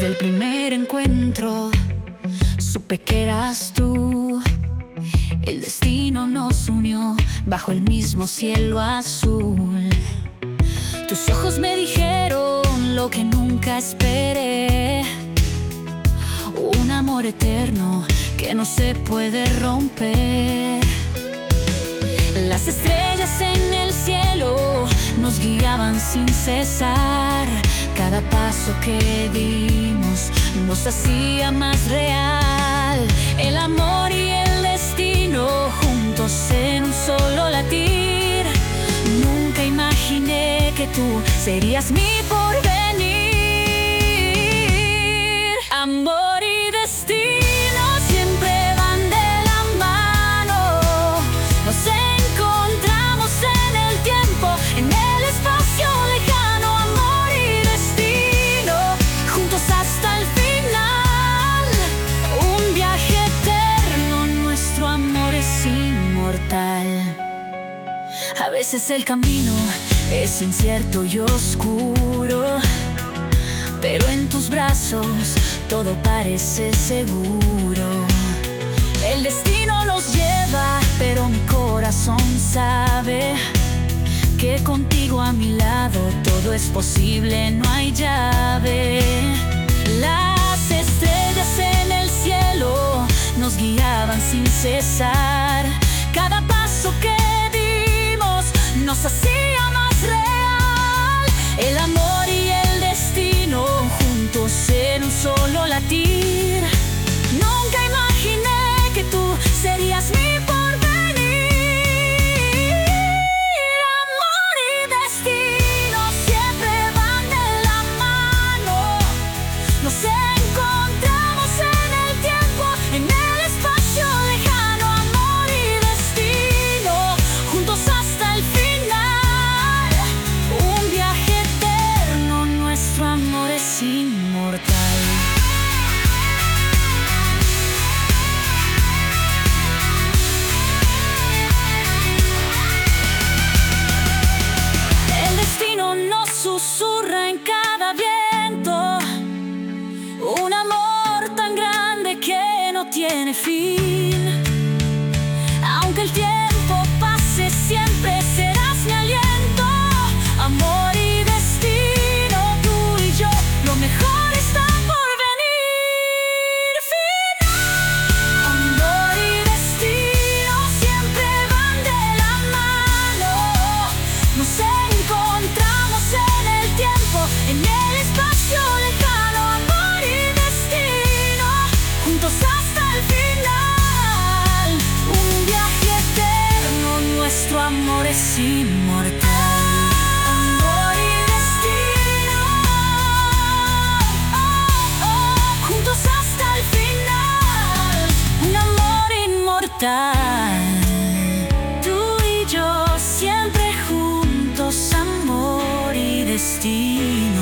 Desde el primer encuentro supe que eras tú. El destino nos unió bajo el mismo cielo azul. Tus ojos me dijeron lo que nunca esperé. Un amor eterno que no se puede romper. Las estrellas en el cielo nos guiaban sin cesar. Cada paso que dimos nos hacía más real. El amor y el destino juntos en un solo latir. Nunca imaginé que tú serías mi porvenir. A veces el camino es incierto y oscuro, pero en tus brazos todo parece seguro. El destino nos lleva, pero mi corazón sabe que contigo a mi lado todo es posible, no hay llave. Las estrellas en el cielo nos guiaban sin cesar. Cada paso que nos hacía más real. El amor que nuestro amor es inmortal. Amor y destino, oh, oh, juntos hasta el final. Un amor inmortal. Tú y yo siempre juntos, amor y destino.